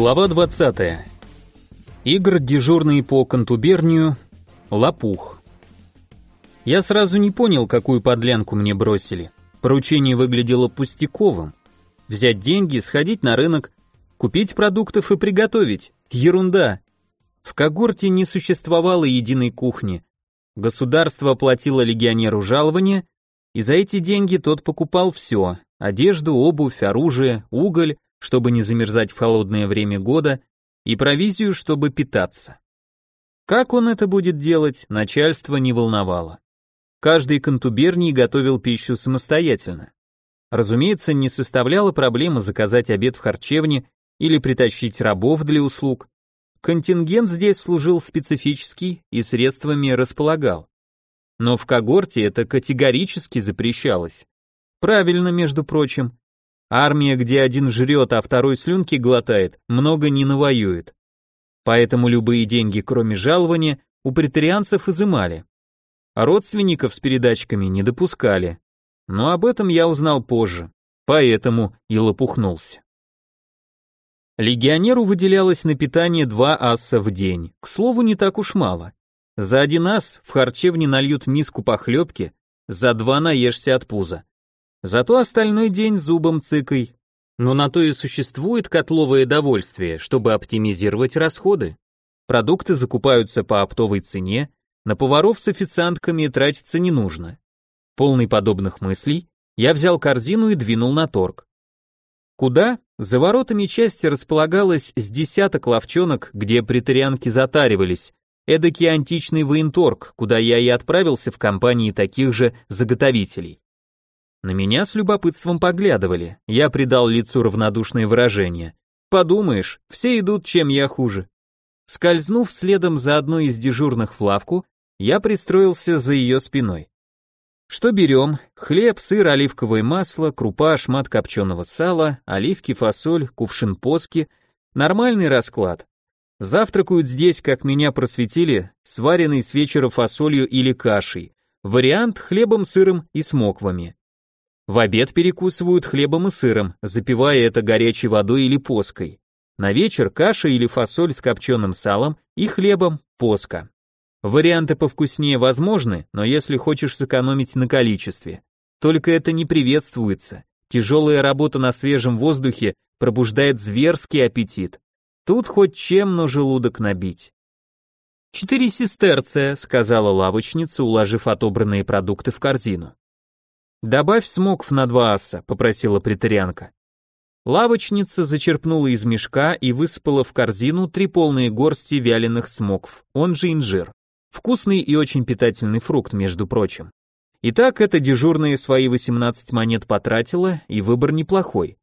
Глава 20. Игр дежурный по контубернию Лопух. Я сразу не понял, какую подлянку мне бросили. Поручение выглядело пустяковым. Взять деньги, сходить на рынок, купить продуктов и приготовить. Ерунда. В когорте не существовало единой кухни. Государство платило легионеру жалование, и за эти деньги тот покупал все: одежду, обувь, оружие, уголь, чтобы не замерзать в холодное время года, и провизию, чтобы питаться. Как он это будет делать, начальство не волновало. Каждый контуберний готовил пищу самостоятельно. Разумеется, не составляло проблемы заказать обед в харчевне или притащить рабов для услуг. Контингент здесь служил специфический и средствами располагал. Но в когорте это категорически запрещалось. Правильно, между прочим, Армия, где один жрет, а второй слюнки глотает, много не навоюет. Поэтому любые деньги, кроме жалования, у претарианцев изымали. А родственников с передачками не допускали. Но об этом я узнал позже, поэтому и лопухнулся. Легионеру выделялось на питание два асса в день, к слову, не так уж мало. За один ас в харчевне нальют миску похлебки, за два наешься от пуза. Зато остальной день зубом цыкай. Но на то и существует котловое довольствие, чтобы оптимизировать расходы. Продукты закупаются по оптовой цене, на поваров с официантками тратиться не нужно. Полный подобных мыслей, я взял корзину и двинул на торг. Куда? За воротами части располагалось с десяток ловчонок, где претарианки затаривались, эдакий античный военторг, куда я и отправился в компании таких же заготовителей. На меня с любопытством поглядывали, я придал лицу равнодушное выражение. Подумаешь, все идут, чем я хуже. Скользнув следом за одной из дежурных в лавку, я пристроился за ее спиной. Что берем? Хлеб, сыр, оливковое масло, крупа, шмат копченого сала, оливки, фасоль, кувшин поски. Нормальный расклад. Завтракают здесь, как меня просветили, сваренный с вечера фасолью или кашей. Вариант хлебом, сыром и смоквами. В обед перекусывают хлебом и сыром, запивая это горячей водой или поской. На вечер каша или фасоль с копченым салом и хлебом, поска. Варианты повкуснее возможны, но если хочешь сэкономить на количестве. Только это не приветствуется. Тяжелая работа на свежем воздухе пробуждает зверский аппетит. Тут хоть чем, но желудок набить. «Четыре сестерция», — сказала лавочница, уложив отобранные продукты в корзину. «Добавь смокв на два аса», — попросила претарианка. Лавочница зачерпнула из мешка и высыпала в корзину три полные горсти вяленых смокв, он же инжир. Вкусный и очень питательный фрукт, между прочим. Итак, эта дежурная свои 18 монет потратила, и выбор неплохой.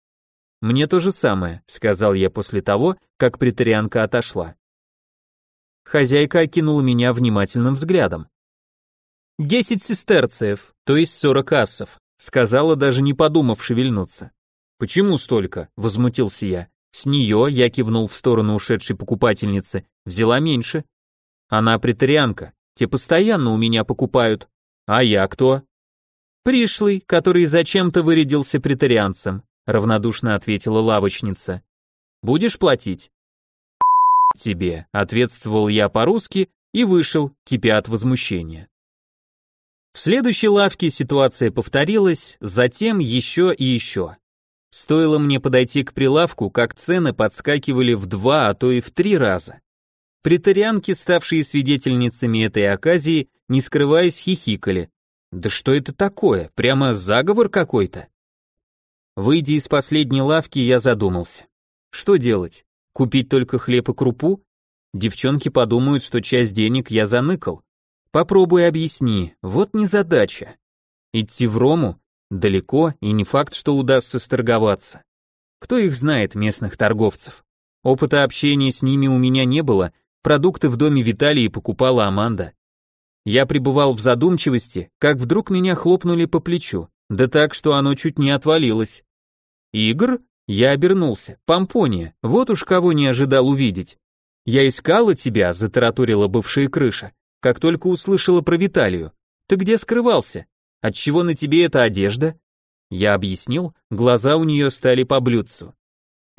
«Мне то же самое», — сказал я после того, как претарианка отошла. Хозяйка окинула меня внимательным взглядом. «Десять сестерцев, то есть сорок ассов», сказала, даже не подумав шевельнуться. «Почему столько?» — возмутился я. «С нее», — я кивнул в сторону ушедшей покупательницы, — «взяла меньше». «Она претарианка, те постоянно у меня покупают». «А я кто?» «Пришлый, который зачем-то вырядился претарианцем», — равнодушно ответила лавочница. «Будешь платить?» «Тебе», — ответствовал я по-русски и вышел, кипя от возмущения. В следующей лавке ситуация повторилась, затем еще и еще. Стоило мне подойти к прилавку, как цены подскакивали в два, а то и в три раза. Притарианки, ставшие свидетельницами этой оказии, не скрываясь, хихикали. Да что это такое? Прямо заговор какой-то? Выйдя из последней лавки, я задумался. Что делать? Купить только хлеб и крупу? Девчонки подумают, что часть денег я заныкал. Попробуй объясни, вот незадача. Идти в Рому далеко и не факт, что удастся сторговаться. Кто их знает, местных торговцев? Опыта общения с ними у меня не было, продукты в доме Виталии покупала Аманда. Я пребывал в задумчивости, как вдруг меня хлопнули по плечу, да так, что оно чуть не отвалилось. Игр? Я обернулся. Помпония, вот уж кого не ожидал увидеть. Я искала тебя, затараторила бывшая крыша как только услышала про Виталию. Ты где скрывался? Отчего на тебе эта одежда? Я объяснил, глаза у нее стали по блюдцу.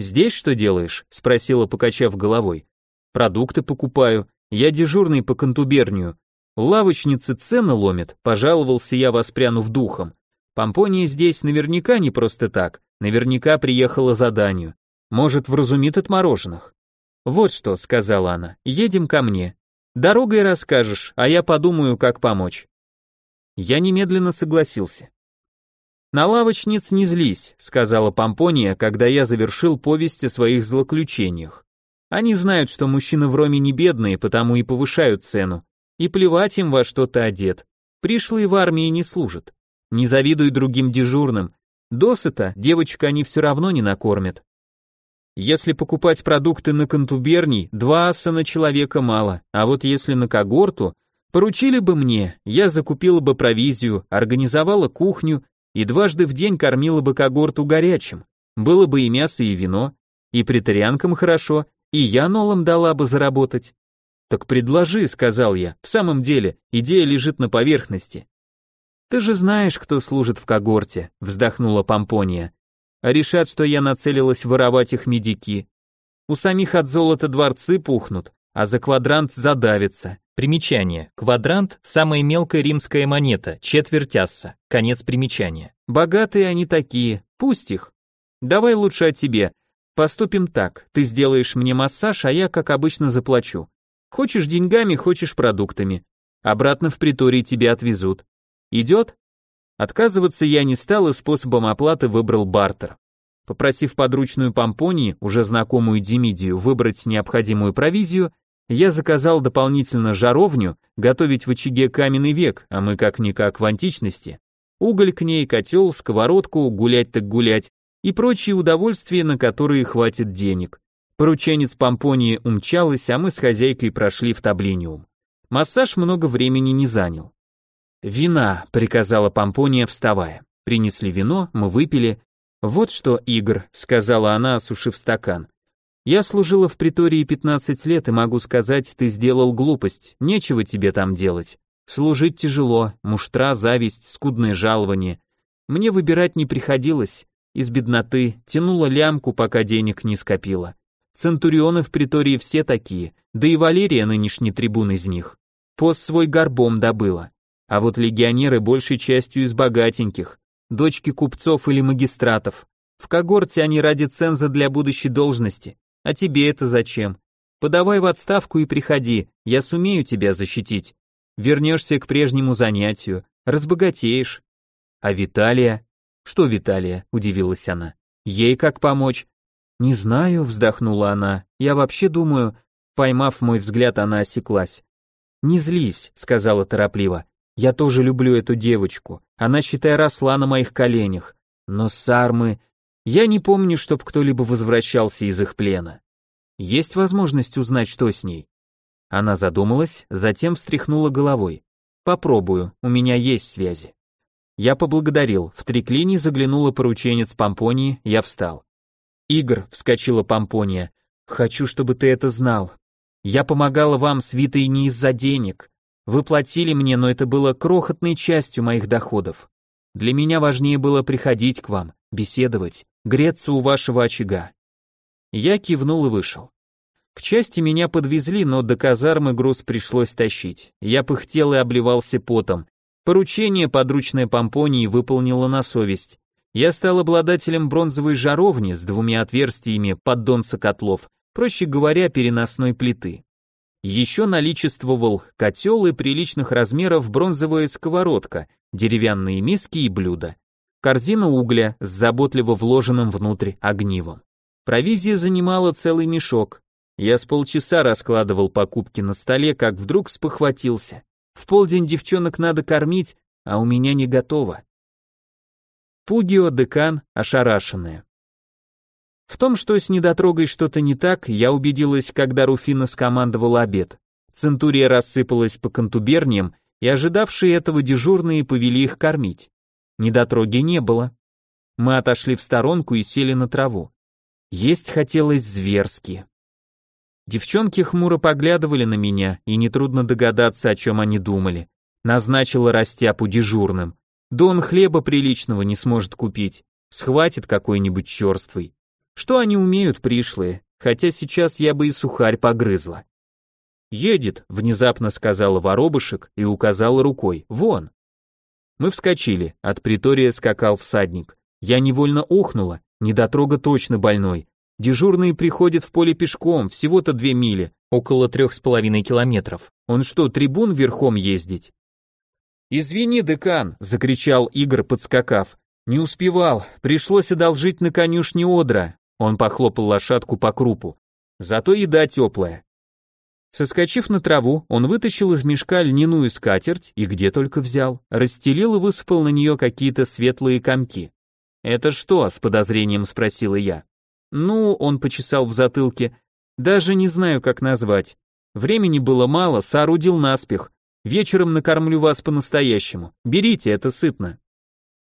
«Здесь что делаешь?» — спросила, покачав головой. «Продукты покупаю. Я дежурный по контубернию. Лавочницы цены ломят», — пожаловался я, воспрянув духом. «Помпония здесь наверняка не просто так. Наверняка приехала заданию. Может, вразумит от мороженых». «Вот что», — сказала она, — «едем ко мне. Дорогой расскажешь, а я подумаю, как помочь». Я немедленно согласился. «На лавочниц не злись», — сказала Помпония, когда я завершил повесть о своих злоключениях. «Они знают, что мужчины в Роме не бедные, потому и повышают цену. И плевать им во что то одет. Пришлые в армии не служат. Не завидуй другим дежурным. Досыта девочка они все равно не накормят. Если покупать продукты на контуберний, два аса на человека мало, а вот если на когорту, поручили бы мне, я закупила бы провизию, организовала кухню и дважды в день кормила бы когорту горячим. Было бы и мясо, и вино, и притарианкам хорошо, и я нолом дала бы заработать. Так предложи, сказал я. В самом деле, идея лежит на поверхности. Ты же знаешь, кто служит в когорте, вздохнула Помпония. А решат, что я нацелилась воровать их медики. У самих от золота дворцы пухнут, а за квадрант задавится. Примечание. Квадрант – самая мелкая римская монета, четверть асса. Конец примечания. Богатые они такие, пусть их. Давай лучше о тебе. Поступим так, ты сделаешь мне массаж, а я, как обычно, заплачу. Хочешь деньгами, хочешь продуктами. Обратно в приторий тебя отвезут. Идет? Отказываться я не стал и способом оплаты выбрал бартер. Попросив подручную помпонии, уже знакомую Демидию, выбрать необходимую провизию, я заказал дополнительно жаровню, готовить в очаге каменный век, а мы как-никак в античности. Уголь к ней, котел, сковородку, гулять так гулять и прочие удовольствия, на которые хватит денег. Порученец Помпонии умчалась, а мы с хозяйкой прошли в таблиниум. Массаж много времени не занял. «Вина», — приказала Помпония, вставая. Принесли вино, мы выпили. «Вот что, Игорь», — сказала она, осушив стакан. Я служила в притории 15 лет и могу сказать, ты сделал глупость, нечего тебе там делать. Служить тяжело, муштра, зависть, скудное жалование. Мне выбирать не приходилось, из бедноты, тянула лямку, пока денег не скопила. Центурионы в притории все такие, да и Валерия нынешний трибун из них. Пост свой горбом добыла. А вот легионеры большей частью из богатеньких, дочки купцов или магистратов. В когорте они ради ценза для будущей должности, а тебе это зачем? Подавай в отставку и приходи, я сумею тебя защитить. Вернешься к прежнему занятию, разбогатеешь. А Виталия? Что Виталия? Удивилась она. Ей как помочь? Не знаю, вздохнула она. Я вообще думаю, поймав мой взгляд, она осеклась. Не злись, сказала торопливо. Я тоже люблю эту девочку. Она, считай, росла на моих коленях. Но сармы, я не помню, чтоб кто-либо возвращался из их плена. Есть возможность узнать, что с ней? Она задумалась, затем встряхнула головой. Попробую, у меня есть связи. Я поблагодарил, в триклине заглянула порученец Помпонии, я встал. Игр, вскочила Помпония, хочу, чтобы ты это знал. Я помогала вам с Витой не из-за денег. Вы платили мне, но это было крохотной частью моих доходов. Для меня важнее было приходить к вам, беседовать, греться у вашего очага. Я кивнул и вышел. К части меня подвезли, но до казармы груз пришлось тащить. Я пыхтел и обливался потом. Поручение подручная помпонии выполнила на совесть. Я стал обладателем бронзовой жаровни с двумя отверстиями под донца котлов, проще говоря, переносной плиты. Еще наличествовал котел и приличных размеров бронзовая сковородка, деревянные миски и блюда корзина угля с заботливо вложенным внутрь огнивом. Провизия занимала целый мешок. Я с полчаса раскладывал покупки на столе, как вдруг спохватился. В полдень девчонок надо кормить, а у меня не готово. Пугио декан ошарашенная. В том, что с недотрогой что-то не так, я убедилась, когда Руфина скомандовала обед. Центурия рассыпалась по контуберниям, и ожидавшие этого дежурные повели их кормить. Недотроги не было. Мы отошли в сторонку и сели на траву. Есть хотелось зверски. Девчонки хмуро поглядывали на меня, и нетрудно догадаться, о чем они думали. Назначила растяпу дежурным. Да он хлеба приличного не сможет купить. Схватит какой-нибудь черствый. Что они умеют, пришлые, хотя сейчас я бы и сухарь погрызла. «Едет», — внезапно сказала воробышек и указала рукой, «вон». Мы вскочили, от притория скакал всадник. Я невольно охнула, недотрога точно больной. Дежурные приходят в поле пешком, всего-то две мили, около трех с половиной километров. Он что, трибун верхом ездить? «Извини, декан!» — закричал Игорь, подскакав. «Не успевал, пришлось одолжить на конюшне одра». Он похлопал лошадку по крупу. «Зато еда теплая». Соскочив на траву, он вытащил из мешка льняную скатерть и где только взял, расстелил и высыпал на нее какие-то светлые комки. «Это что?» — с подозрением спросила я. «Ну», — он почесал в затылке, — «даже не знаю, как назвать. Времени было мало, соорудил наспех. Вечером накормлю вас по-настоящему. Берите, это сытно».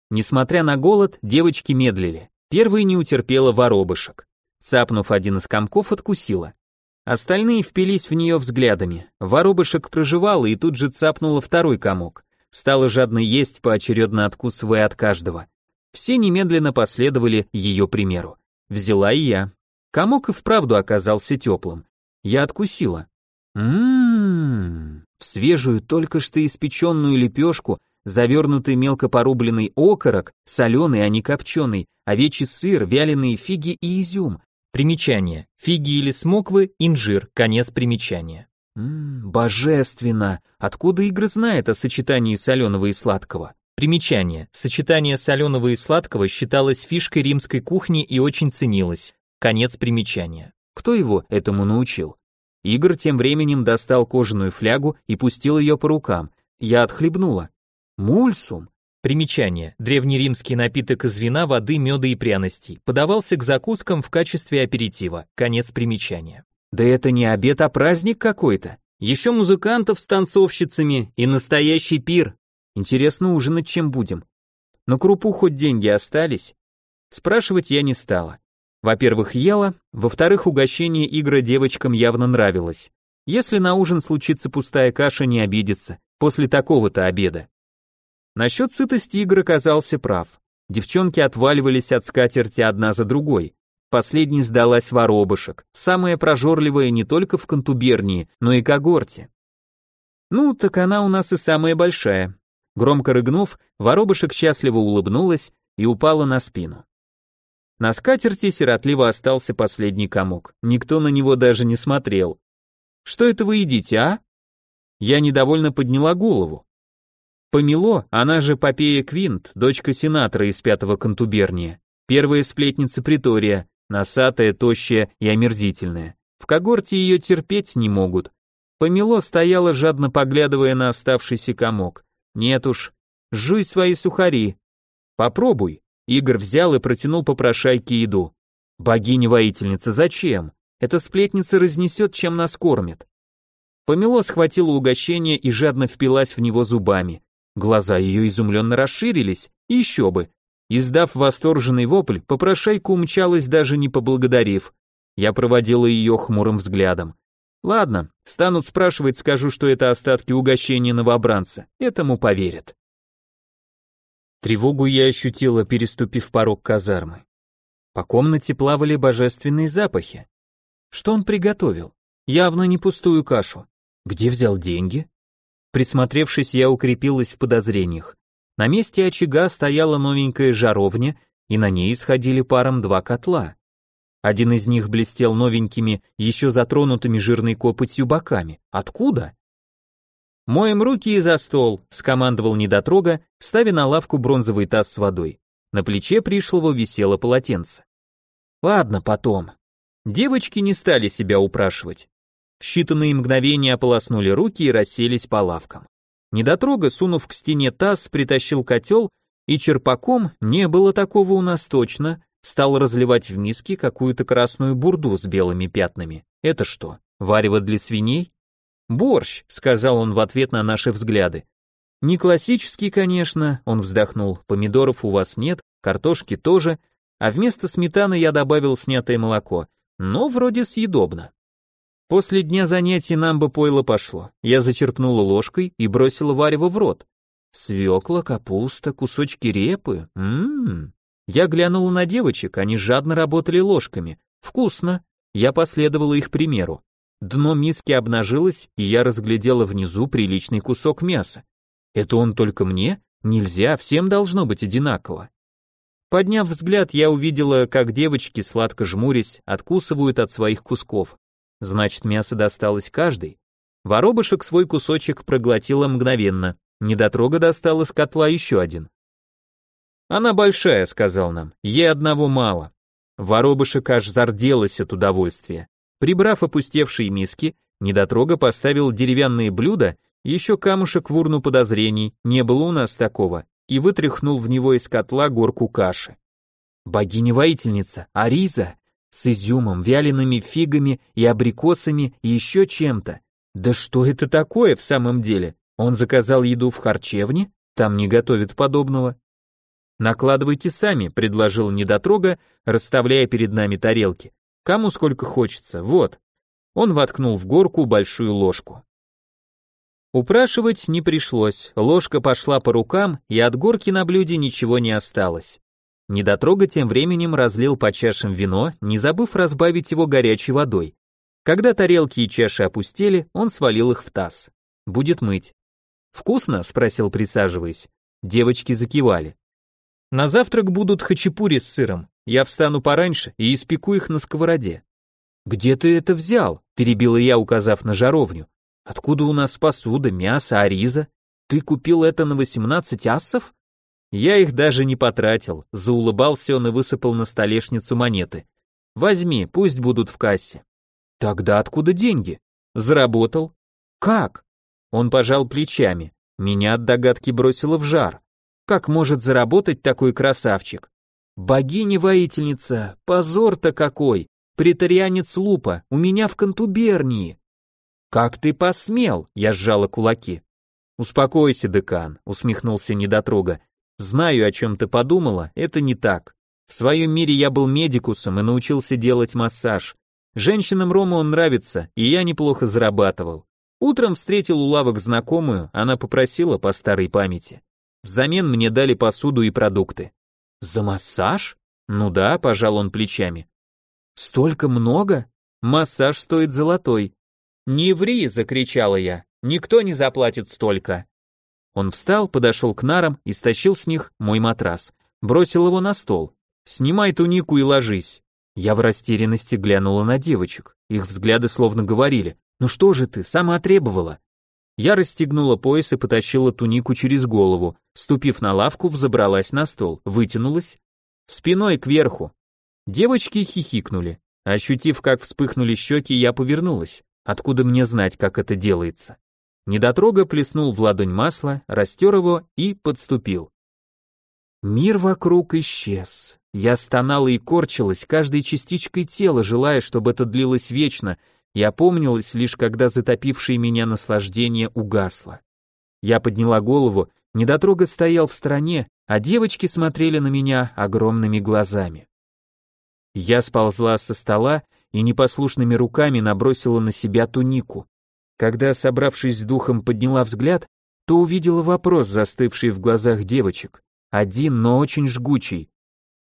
Несмотря на голод, девочки медлили. Первой не утерпела воробышек. Цапнув один из комков, откусила. Остальные впились в нее взглядами. Воробышек проживала и тут же цапнула второй комок. Стала жадно есть, поочередно откусывая от каждого. Все немедленно последовали ее примеру. Взяла и я. Комок и вправду оказался теплым. Я откусила. Ммм, в свежую, только что испеченную лепешку, завернутый мелко порубленный окорок, соленый, а не копченый, овечий сыр, вяленые фиги и изюм, Примечание. Фиги или смоквы, инжир, конец примечания. Ммм, божественно! Откуда Игорь знает о сочетании соленого и сладкого? Примечание. Сочетание соленого и сладкого считалось фишкой римской кухни и очень ценилось. Конец примечания. Кто его этому научил? Игорь тем временем достал кожаную флягу и пустил ее по рукам. Я отхлебнула. Мульсум. Примечание. Древнеримский напиток из вина, воды, меда и пряностей. Подавался к закускам в качестве аперитива. Конец примечания. Да это не обед, а праздник какой-то. Еще музыкантов с танцовщицами и настоящий пир. Интересно, ужинать чем будем? На крупу хоть деньги остались? Спрашивать я не стала. Во-первых, ела, во-вторых, угощение игры девочкам явно нравилось. Если на ужин случится пустая каша, не обидится. После такого-то обеда. Насчет сытости Игорь оказался прав. Девчонки отваливались от скатерти одна за другой. Последней сдалась воробышек, самая прожорливая не только в контубернии, но и когорте. Ну, так она у нас и самая большая. Громко рыгнув, воробышек счастливо улыбнулась и упала на спину. На скатерти сиротливо остался последний комок. Никто на него даже не смотрел. Что это вы едите, а? Я недовольно подняла голову. Помело, она же Попея Квинт, дочка сенатора из пятого контуберния, первая сплетница притория, носатая, тощая и омерзительная. В когорте ее терпеть не могут. Помело стояла, жадно поглядывая на оставшийся комок. Нет уж, жуй свои сухари. Попробуй. Игорь взял и протянул попрошайке еду. Богиня-воительница, зачем? Эта сплетница разнесет, чем нас кормит. Помело схватила угощение и жадно впилась в него зубами. Глаза ее изумленно расширились, еще бы. Издав восторженный вопль, попрошайка умчалась, даже не поблагодарив. Я проводила ее хмурым взглядом. Ладно, станут спрашивать, скажу, что это остатки угощения новобранца. Этому поверят. Тревогу я ощутила, переступив порог казармы. По комнате плавали божественные запахи. Что он приготовил? Явно не пустую кашу. Где взял деньги? Присмотревшись, я укрепилась в подозрениях. На месте очага стояла новенькая жаровня, и на ней исходили паром два котла. Один из них блестел новенькими, еще затронутыми жирной копотью боками. Откуда? «Моем руки и за стол», — скомандовал недотрога, ставя на лавку бронзовый таз с водой. На плече пришлого висело полотенце. «Ладно, потом». Девочки не стали себя упрашивать. В считанные мгновения ополоснули руки и расселись по лавкам. Недотрога, сунув к стене таз, притащил котел и черпаком, не было такого у нас точно, стал разливать в миски какую-то красную бурду с белыми пятнами. Это что, варево для свиней? Борщ, сказал он в ответ на наши взгляды. Не классический, конечно, он вздохнул. Помидоров у вас нет, картошки тоже, а вместо сметаны я добавил снятое молоко. Но вроде съедобно. После дня занятий нам бы пойло пошло. Я зачерпнула ложкой и бросила варево в рот. Свекла, капуста, кусочки репы. Ммм. Я глянула на девочек, они жадно работали ложками. Вкусно. Я последовала их примеру. Дно миски обнажилось, и я разглядела внизу приличный кусок мяса. Это он только мне? Нельзя, всем должно быть одинаково. Подняв взгляд, я увидела, как девочки, сладко жмурясь, откусывают от своих кусков. Значит, мясо досталось каждой. Воробышек свой кусочек проглотила мгновенно. Недотрога достал из котла еще один. «Она большая», — сказал нам, — «ей одного мало». Воробышек аж зарделась от удовольствия. Прибрав опустевшие миски, недотрога поставил деревянные блюда, еще камушек в урну подозрений, не было у нас такого, и вытряхнул в него из котла горку каши. Богиня-воительница, Ариза, с изюмом, вялеными фигами и абрикосами и еще чем-то. Да что это такое в самом деле? Он заказал еду в харчевне? Там не готовят подобного. Накладывайте сами, предложил недотрога, расставляя перед нами тарелки. Кому сколько хочется, вот. Он воткнул в горку большую ложку. Упрашивать не пришлось, ложка пошла по рукам, и от горки на блюде ничего не осталось. Недотрога тем временем разлил по чашам вино, не забыв разбавить его горячей водой. Когда тарелки и чаши опустели, он свалил их в таз. Будет мыть. «Вкусно?» – спросил, присаживаясь. Девочки закивали. «На завтрак будут хачапури с сыром. Я встану пораньше и испеку их на сковороде». «Где ты это взял?» – перебила я, указав на жаровню. Откуда у нас посуда, мясо, ариза? Ты купил это на 18 ассов? Я их даже не потратил, заулыбался он и высыпал на столешницу монеты. Возьми, пусть будут в кассе. Тогда откуда деньги? Заработал. Как? Он пожал плечами. Меня от догадки бросило в жар. Как может заработать такой красавчик? Богиня-воительница, позор-то какой! Притарианец Лупа, у меня в контубернии. «Как ты посмел?» — я сжала кулаки. «Успокойся, декан», — усмехнулся недотрога. «Знаю, о чем ты подумала, это не так. В своем мире я был медикусом и научился делать массаж. Женщинам Рома он нравится, и я неплохо зарабатывал. Утром встретил у лавок знакомую, она попросила по старой памяти. Взамен мне дали посуду и продукты. За массаж? Ну да, пожал он плечами. Столько много? Массаж стоит золотой. «Не ври!» — закричала я. «Никто не заплатит столько!» Он встал, подошел к нарам и стащил с них мой матрас. Бросил его на стол. «Снимай тунику и ложись». Я в растерянности глянула на девочек. Их взгляды словно говорили. «Ну что же ты, сама требовала?» Я расстегнула пояс и потащила тунику через голову. Ступив на лавку, взобралась на стол, вытянулась. Спиной кверху. Девочки хихикнули. Ощутив, как вспыхнули щеки, я повернулась. Откуда мне знать, как это делается? Недотрога плеснул в ладонь масла, растер его и подступил. Мир вокруг исчез. Я стонала и корчилась каждой частичкой тела, желая, чтобы это длилось вечно, и опомнилась лишь когда затопившее меня наслаждение угасло. Я подняла голову, недотрога стоял в стороне, а девочки смотрели на меня огромными глазами. Я сползла со стола и непослушными руками набросила на себя тунику. Когда, собравшись с духом, подняла взгляд, то увидела вопрос, застывший в глазах девочек. Один, но очень жгучий.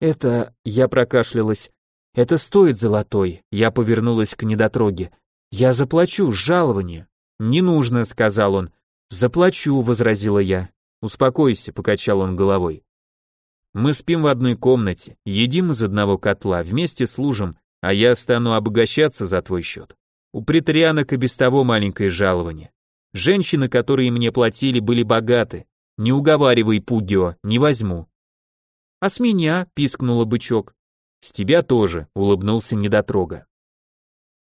«Это...» — я прокашлялась. «Это стоит золотой», — я повернулась к недотроге. «Я заплачу, жалование». «Не нужно», — сказал он. «Заплачу», — возразила я. «Успокойся», — покачал он головой. «Мы спим в одной комнате, едим из одного котла, вместе служим, а я стану обогащаться за твой счет. У притарианок и без того маленькое жалование. Женщины, которые мне платили, были богаты. Не уговаривай, Пугио, не возьму. А с меня, пискнула бычок. С тебя тоже, улыбнулся недотрога.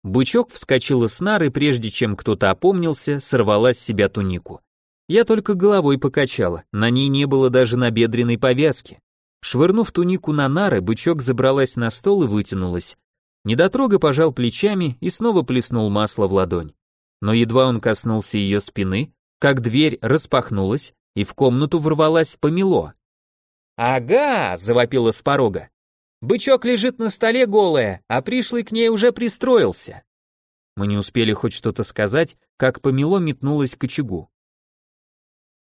Бычок вскочила с нары, прежде чем кто-то опомнился, сорвала с себя тунику. Я только головой покачала, на ней не было даже набедренной повязки. Швырнув тунику на нары, бычок забралась на стол и вытянулась. Недотрога пожал плечами и снова плеснул масло в ладонь. Но едва он коснулся ее спины, как дверь распахнулась, и в комнату ворвалась помело. «Ага!» — завопила с порога. «Бычок лежит на столе голая, а пришлый к ней уже пристроился». Мы не успели хоть что-то сказать, как помело метнулась к очагу.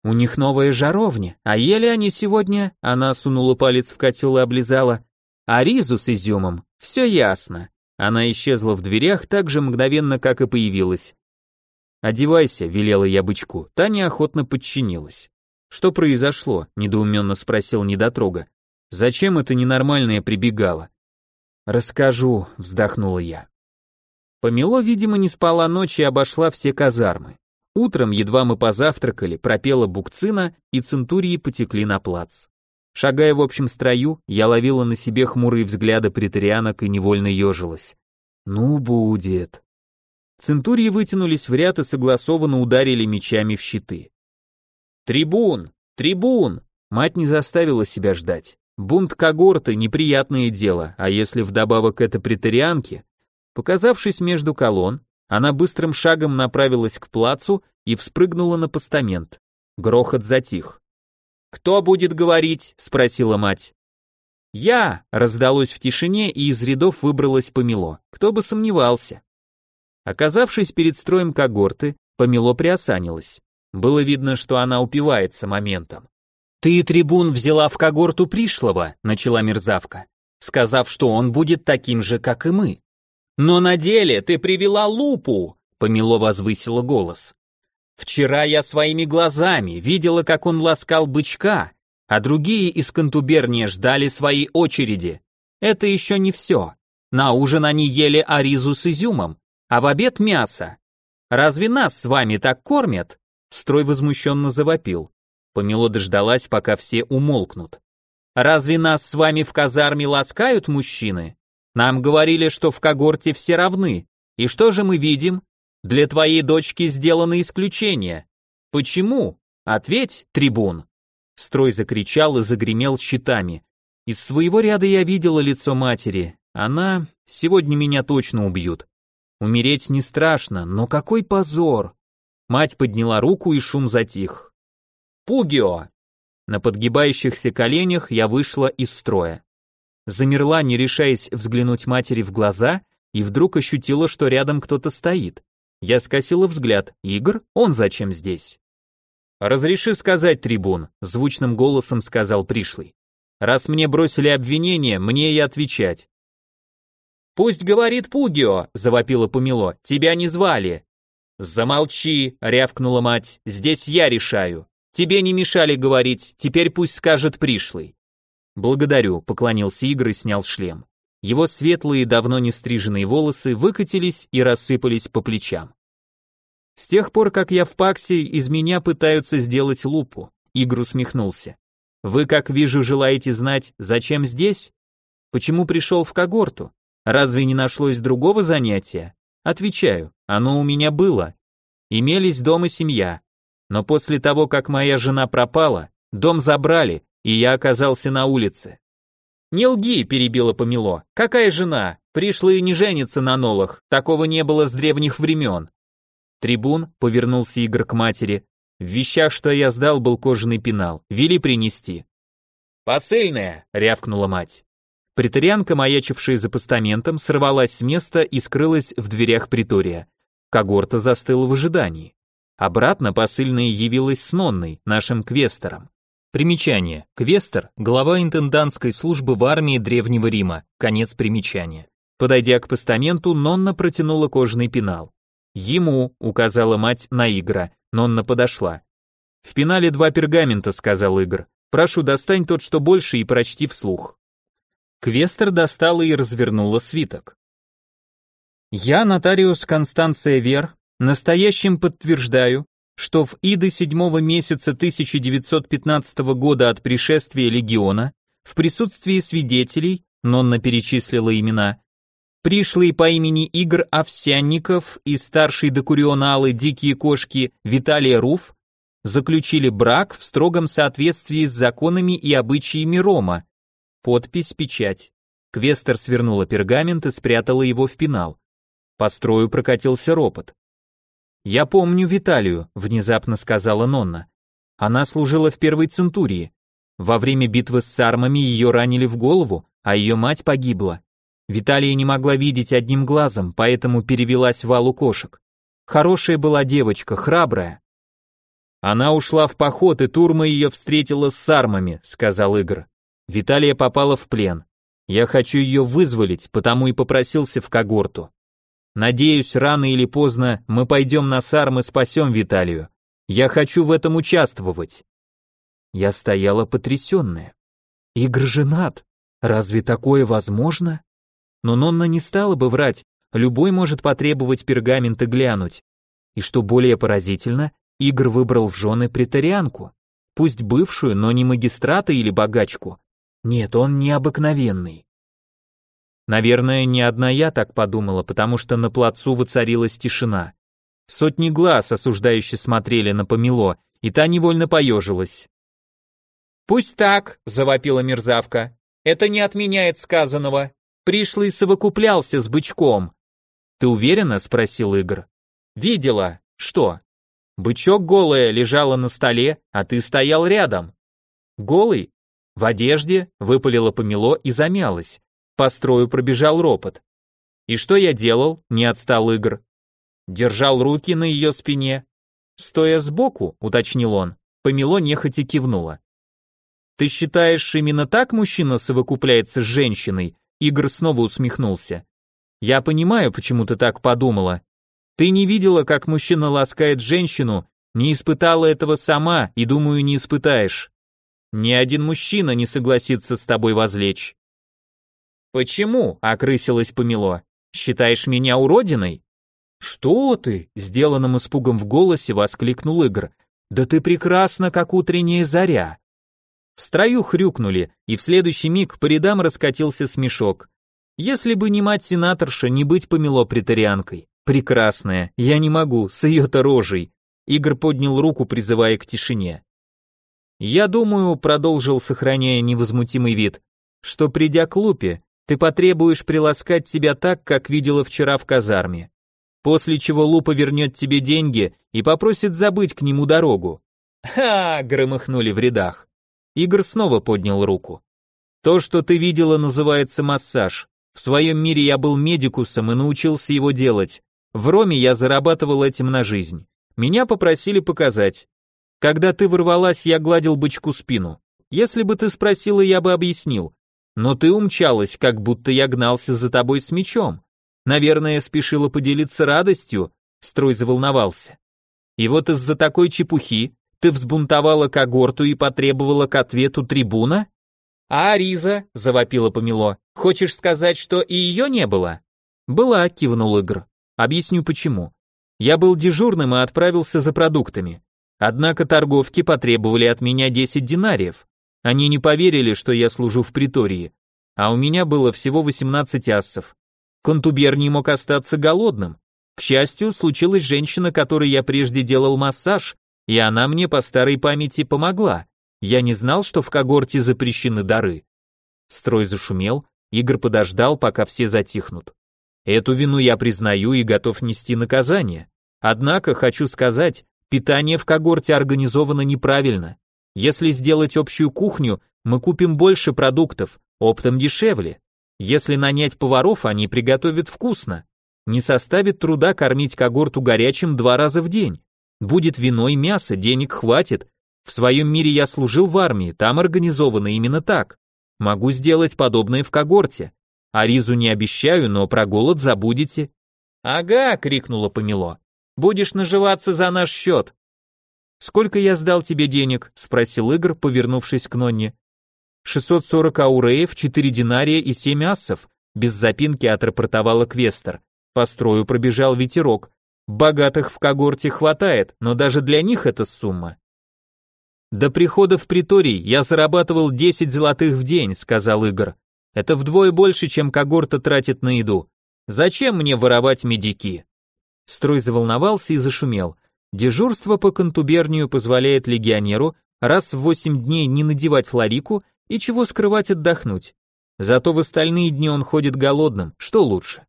У них новая жаровня, а ели они сегодня, она сунула палец в котел и облизала, а ризу с изюмом, все ясно. Она исчезла в дверях так же мгновенно, как и появилась. «Одевайся», — велела я бычку, та неохотно подчинилась. «Что произошло?» — недоуменно спросил недотрога. «Зачем это ненормальное прибегало?» «Расскажу», — вздохнула я. Помело, видимо, не спала ночь и обошла все казармы. Утром, едва мы позавтракали, пропела букцина, и центурии потекли на плац. Шагая в общем строю, я ловила на себе хмурые взгляды претарианок и невольно ежилась. «Ну, будет». Центурии вытянулись в ряд и согласованно ударили мечами в щиты. «Трибун! Трибун!» Мать не заставила себя ждать. Бунт когорты — неприятное дело, а если вдобавок это претарианки, Показавшись между колонн, она быстрым шагом направилась к плацу и вспрыгнула на постамент. Грохот затих. «Кто будет говорить?» — спросила мать. «Я!» — раздалось в тишине, и из рядов выбралось Помело. Кто бы сомневался. Оказавшись перед строем когорты, Помело приосанилась. Было видно, что она упивается моментом. «Ты, трибун, взяла в когорту пришлого», — начала мерзавка, сказав, что он будет таким же, как и мы. «Но на деле ты привела лупу», — Помело возвысила голос. «Вчера я своими глазами видела, как он ласкал бычка, а другие из контуберния ждали своей очереди. Это еще не все. На ужин они ели аризу с изюмом, а в обед мясо. Разве нас с вами так кормят?» Строй возмущенно завопил. Помело дождалась, пока все умолкнут. «Разве нас с вами в казарме ласкают мужчины? Нам говорили, что в когорте все равны. И что же мы видим? Для твоей дочки сделано исключение. Почему? Ответь, трибун. Строй закричал и загремел щитами. Из своего ряда я видела лицо матери. Она... Сегодня меня точно убьют. Умереть не страшно, но какой позор. Мать подняла руку, и шум затих. Пугио! На подгибающихся коленях я вышла из строя замерла, не решаясь взглянуть матери в глаза, и вдруг ощутила, что рядом кто-то стоит. Я скосила взгляд. Игорь, он зачем здесь? «Разреши сказать, трибун», — звучным голосом сказал пришлый. «Раз мне бросили обвинение, мне и отвечать». «Пусть говорит Пугио», — завопила Помело, — «тебя не звали». «Замолчи», — рявкнула мать, — «здесь я решаю. Тебе не мешали говорить, теперь пусть скажет пришлый». «Благодарю», — поклонился Игорь и снял шлем. Его светлые, давно не стриженные волосы выкатились и рассыпались по плечам. «С тех пор, как я в Паксе, из меня пытаются сделать лупу», — Игорь усмехнулся. «Вы, как вижу, желаете знать, зачем здесь? Почему пришел в когорту? Разве не нашлось другого занятия? Отвечаю, оно у меня было. Имелись дом и семья. Но после того, как моя жена пропала, дом забрали, и я оказался на улице. «Не лги», — перебила Помело. «Какая жена? Пришлые не женятся на нолах, такого не было с древних времен». Трибун повернулся Игорь к матери. В вещах, что я сдал, был кожаный пенал. Вели принести. «Посыльная!» — рявкнула мать. Притарианка, маячившая за постаментом, сорвалась с места и скрылась в дверях притория. Когорта застыла в ожидании. Обратно посыльная явилась с Нонной, нашим квестором. Примечание. Квестер – глава интендантской службы в армии Древнего Рима. Конец примечания. Подойдя к постаменту, Нонна протянула кожаный пенал. «Ему», — указала мать на Игра. Нонна подошла. «В пенале два пергамента», — сказал Игр. «Прошу, достань тот, что больше, и прочти вслух». Квестер достала и развернула свиток. «Я, нотариус Констанция Вер, настоящим подтверждаю, что в иды седьмого месяца 1915 года от пришествия легиона, в присутствии свидетелей, Нонна перечислила имена, пришлый по имени Игорь Овсянников и старший докурионалы Дикие кошки Виталия Руф заключили брак в строгом соответствии с законами и обычаями Рома. Подпись, печать. Квестер свернула пергамент и спрятала его в пенал. По строю прокатился ропот. «Я помню Виталию», — внезапно сказала Нонна. «Она служила в первой центурии. Во время битвы с сармами ее ранили в голову, а ее мать погибла. Виталия не могла видеть одним глазом, поэтому перевелась в валу кошек. Хорошая была девочка, храбрая». Она ушла в поход, и Турма ее встретила с сармами, сказал Игорь. Виталия попала в плен. Я хочу ее вызволить, потому и попросился в когорту. Надеюсь, рано или поздно мы пойдем на сарм и спасем Виталию. Я хочу в этом участвовать. Я стояла потрясенная. Игорь женат. Разве такое возможно? Но Нонна не стала бы врать, любой может потребовать пергамент и глянуть. И что более поразительно, Игорь выбрал в жены претарианку. Пусть бывшую, но не магистрата или богачку. Нет, он необыкновенный. Наверное, не одна я так подумала, потому что на плацу воцарилась тишина. Сотни глаз осуждающе смотрели на Помело, и та невольно поежилась. «Пусть так», — завопила мерзавка. «Это не отменяет сказанного. Пришлый совокуплялся с бычком». «Ты уверена?» — спросил Игорь. «Видела. Что?» «Бычок голая лежала на столе, а ты стоял рядом». «Голый?» «В одежде», — выпалила помело и замялась. По строю пробежал ропот. «И что я делал?» — не отстал Игорь. Держал руки на ее спине. «Стоя сбоку», — уточнил он. Помело нехотя кивнула. Ты считаешь, именно так мужчина совокупляется с женщиной? Игорь снова усмехнулся. Я понимаю, почему ты так подумала. Ты не видела, как мужчина ласкает женщину, не испытала этого сама и, думаю, не испытаешь. Ни один мужчина не согласится с тобой возлечь. Почему? окрысилась Помело. Считаешь меня уродиной? Что ты? сделанным испугом в голосе воскликнул Игорь. Да ты прекрасна, как утренняя заря. В строю хрюкнули, и в следующий миг по рядам раскатился смешок. Если бы не мать сенаторша, не быть помело претарианкой. Прекрасная, я не могу, с ее-то рожей. Игорь поднял руку, призывая к тишине. Я думаю, продолжил, сохраняя невозмутимый вид, что придя к лупе, ты потребуешь приласкать тебя так, как видела вчера в казарме. После чего Лупа вернет тебе деньги и попросит забыть к нему дорогу. Ха, громыхнули в рядах. Игорь снова поднял руку. То, что ты видела, называется массаж. В своем мире я был медикусом и научился его делать. В Роме я зарабатывал этим на жизнь. Меня попросили показать. Когда ты ворвалась, я гладил бычку спину. Если бы ты спросила, я бы объяснил. Но ты умчалась, как будто я гнался за тобой с мечом. Наверное, спешила поделиться радостью, строй заволновался. И вот из-за такой чепухи ты взбунтовала когорту и потребовала к ответу трибуна? А Ариза, завопила Помело, хочешь сказать, что и ее не было? Была, кивнул Игр. Объясню почему. Я был дежурным и отправился за продуктами. Однако торговки потребовали от меня 10 динариев. Они не поверили, что я служу в притории. А у меня было всего 18 ассов. Контубер не мог остаться голодным. К счастью, случилась женщина, которой я прежде делал массаж, и она мне по старой памяти помогла. Я не знал, что в когорте запрещены дары. Строй зашумел, Игорь подождал, пока все затихнут. Эту вину я признаю и готов нести наказание. Однако, хочу сказать, питание в когорте организовано неправильно. Если сделать общую кухню, мы купим больше продуктов, оптом дешевле. Если нанять поваров, они приготовят вкусно. Не составит труда кормить когорту горячим два раза в день. Будет вино и мясо, денег хватит. В своем мире я служил в армии, там организовано именно так. Могу сделать подобное в когорте. А Ризу не обещаю, но про голод забудете. Ага, крикнула Помело. Будешь наживаться за наш счет. Сколько я сдал тебе денег? спросил Игорь, повернувшись к Нонне. 640 ауреев, 4 динария и 7 ассов, без запинки отрапортовала Квестер. По строю пробежал ветерок. Богатых в когорте хватает, но даже для них это сумма. До прихода в приторий я зарабатывал 10 золотых в день, сказал Игорь. Это вдвое больше, чем когорта тратит на еду. Зачем мне воровать медики? Строй заволновался и зашумел. Дежурство по контубернию позволяет легионеру раз в 8 дней не надевать флорику и чего скрывать отдохнуть. Зато в остальные дни он ходит голодным, что лучше?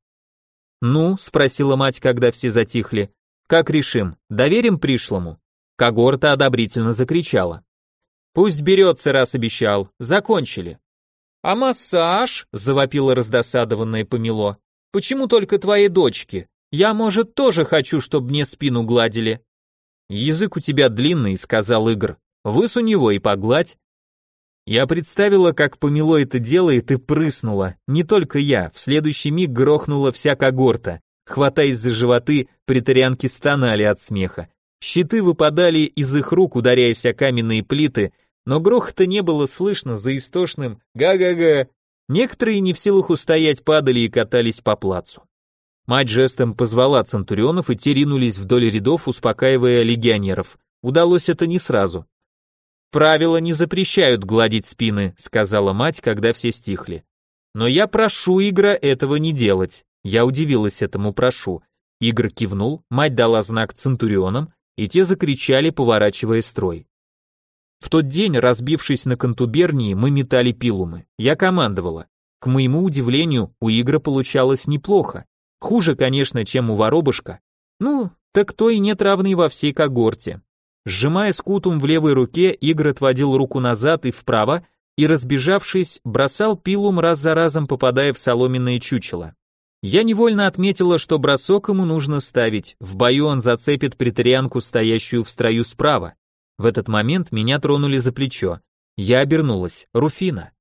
«Ну?» — спросила мать, когда все затихли. «Как решим? Доверим пришлому?» Когорта одобрительно закричала. «Пусть берется, раз обещал. Закончили». «А массаж?» — завопила раздосадованное Помело. «Почему только твои дочки? Я, может, тоже хочу, чтобы мне спину гладили». Язык у тебя длинный, сказал Игр. Высунь его и погладь. Я представила, как помело это делает и прыснула. Не только я, в следующий миг грохнула вся когорта. Хватаясь за животы, притарианки стонали от смеха. Щиты выпадали из их рук, ударяясь о каменные плиты, но грохота не было слышно за истошным «га-га-га». Некоторые не в силах устоять падали и катались по плацу. Мать жестом позвала центурионов, и те ринулись вдоль рядов, успокаивая легионеров. Удалось это не сразу. «Правила не запрещают гладить спины», — сказала мать, когда все стихли. «Но я прошу Игра этого не делать». Я удивилась этому прошу. Игр кивнул, мать дала знак центурионам, и те закричали, поворачивая строй. В тот день, разбившись на контубернии, мы метали пилумы. Я командовала. К моему удивлению, у Игра получалось неплохо. Хуже, конечно, чем у воробушка. Ну, так то и нет равной во всей когорте. Сжимая скутум в левой руке, Игр отводил руку назад и вправо, и, разбежавшись, бросал пилум раз за разом, попадая в соломенное чучело. Я невольно отметила, что бросок ему нужно ставить, в бою он зацепит претарианку, стоящую в строю справа. В этот момент меня тронули за плечо. Я обернулась. Руфина.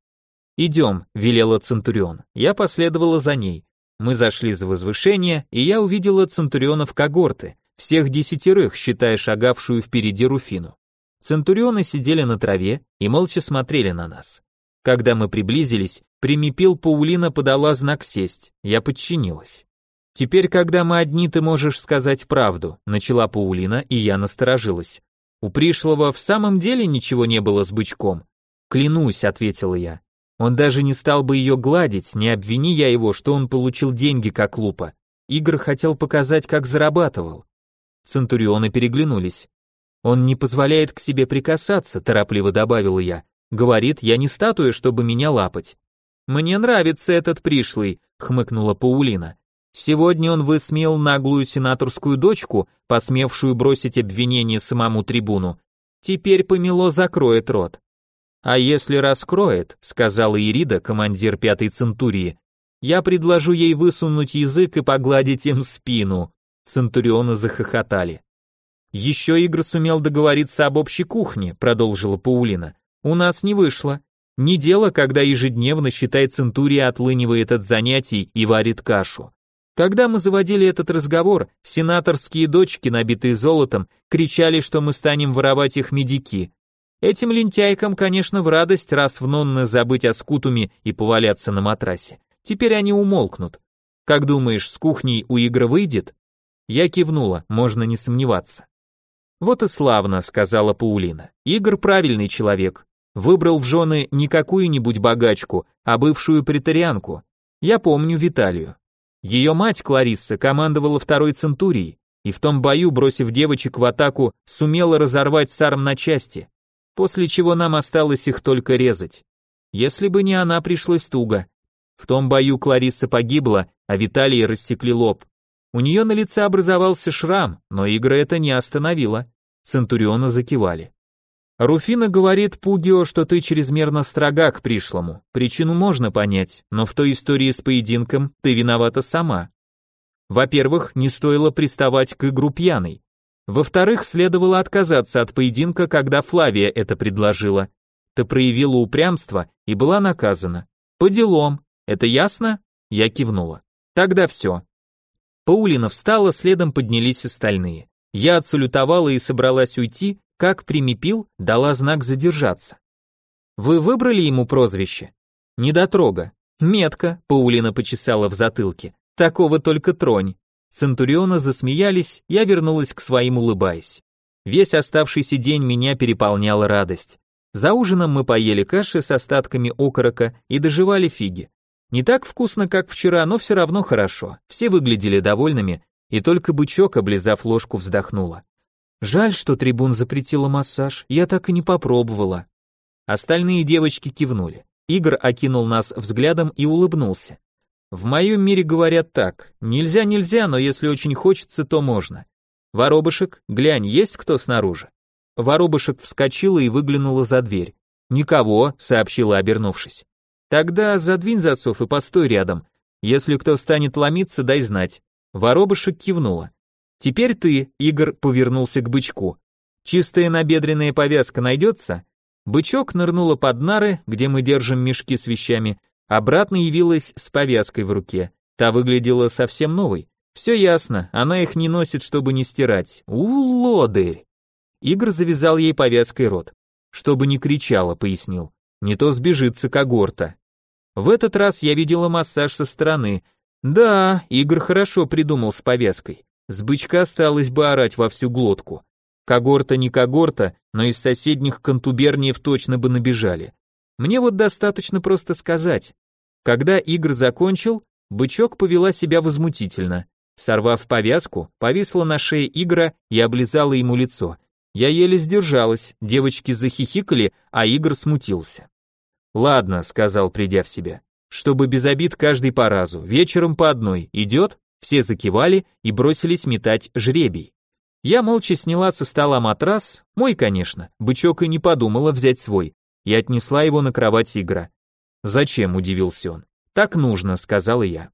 «Идем», — велела Центурион. Я последовала за ней. Мы зашли за возвышение, и я увидела Центурионов когорты, всех десятерых, считая шагавшую впереди Руфину. Центурионы сидели на траве и молча смотрели на нас. Когда мы приблизились, примепил Паулина подала знак сесть, я подчинилась. «Теперь, когда мы одни, ты можешь сказать правду», начала Паулина, и я насторожилась. «У пришлого в самом деле ничего не было с бычком?» «Клянусь», — ответила я. Он даже не стал бы ее гладить, не обвини я его, что он получил деньги как лупа. Игорь хотел показать, как зарабатывал. Центурионы переглянулись. Он не позволяет к себе прикасаться, торопливо добавила я. Говорит, я не статуя, чтобы меня лапать. Мне нравится этот пришлый, хмыкнула Паулина. Сегодня он высмеял наглую сенаторскую дочку, посмевшую бросить обвинение самому трибуну. Теперь помело закроет рот. А если раскроет, сказала Ирида, командир пятой центурии, я предложу ей высунуть язык и погладить им спину. Центурионы захохотали. Еще Игорь сумел договориться об общей кухне, продолжила Паулина. У нас не вышло. Не дело, когда ежедневно, считай, центурия отлынивает от занятий и варит кашу. Когда мы заводили этот разговор, сенаторские дочки, набитые золотом, кричали, что мы станем воровать их медики. Этим лентяйкам, конечно, в радость раз в нонны забыть о скутуме и поваляться на матрасе. Теперь они умолкнут. Как думаешь, с кухней у Игры выйдет? Я кивнула, можно не сомневаться. Вот и славно, сказала Паулина. Игорь правильный человек. Выбрал в жены не какую-нибудь богачку, а бывшую претарианку. Я помню Виталию. Ее мать, Кларисса, командовала второй центурией, и в том бою, бросив девочек в атаку, сумела разорвать сарм на части после чего нам осталось их только резать. Если бы не она, пришлось туго. В том бою Кларисса погибла, а Виталий рассекли лоб. У нее на лице образовался шрам, но игра это не остановила. Центуриона закивали. Руфина говорит Пугио, что ты чрезмерно строга к пришлому. Причину можно понять, но в той истории с поединком ты виновата сама. Во-первых, не стоило приставать к игру пьяной. Во-вторых, следовало отказаться от поединка, когда Флавия это предложила. Ты проявила упрямство и была наказана. По делам. Это ясно? Я кивнула. Тогда все. Паулина встала, следом поднялись остальные. Я отсалютовала и собралась уйти, как примепил, дала знак задержаться. Вы выбрали ему прозвище? Недотрога. Метка, Паулина почесала в затылке. Такого только тронь. Центурионы засмеялись, я вернулась к своим улыбаясь. Весь оставшийся день меня переполняла радость. За ужином мы поели каши с остатками окорока и доживали фиги. Не так вкусно, как вчера, но все равно хорошо. Все выглядели довольными, и только бычок, облизав ложку, вздохнула. Жаль, что трибун запретила массаж, я так и не попробовала. Остальные девочки кивнули. Игорь окинул нас взглядом и улыбнулся. В моем мире говорят так, нельзя, нельзя, но если очень хочется, то можно. Воробышек, глянь, есть кто снаружи? Воробышек вскочила и выглянула за дверь. Никого, сообщила, обернувшись. Тогда задвинь засов и постой рядом. Если кто станет ломиться, дай знать. Воробышек кивнула. Теперь ты, Игорь повернулся к бычку. Чистая набедренная повязка найдется? Бычок нырнула под нары, где мы держим мешки с вещами, обратно явилась с повязкой в руке. Та выглядела совсем новой. Все ясно, она их не носит, чтобы не стирать. У, лодырь! Игорь завязал ей повязкой рот. Чтобы не кричала, пояснил. Не то сбежится когорта. В этот раз я видела массаж со стороны. Да, Игорь хорошо придумал с повязкой. С бычка осталось бы орать во всю глотку. Когорта не когорта, но из соседних контуберниев точно бы набежали. Мне вот достаточно просто сказать. Когда Игорь закончил, бычок повела себя возмутительно. Сорвав повязку, повисла на шее Игра и облизала ему лицо. Я еле сдержалась, девочки захихикали, а Игорь смутился. «Ладно», — сказал, придя в себя, — «чтобы без обид каждый по разу, вечером по одной, идет?» Все закивали и бросились метать жребий. Я молча сняла со стола матрас, мой, конечно, бычок и не подумала взять свой, и отнесла его на кровать Игра. «Зачем?» – удивился он. «Так нужно», – сказала я.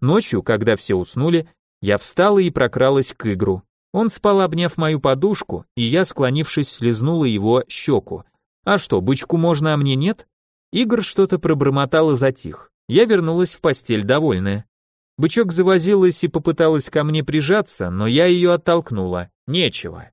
Ночью, когда все уснули, я встала и прокралась к Игру. Он спал, обняв мою подушку, и я, склонившись, слезнула его щеку. «А что, бычку можно, а мне нет?» Игорь что-то пробормотал и затих. Я вернулась в постель, довольная. Бычок завозилась и попыталась ко мне прижаться, но я ее оттолкнула. Нечего.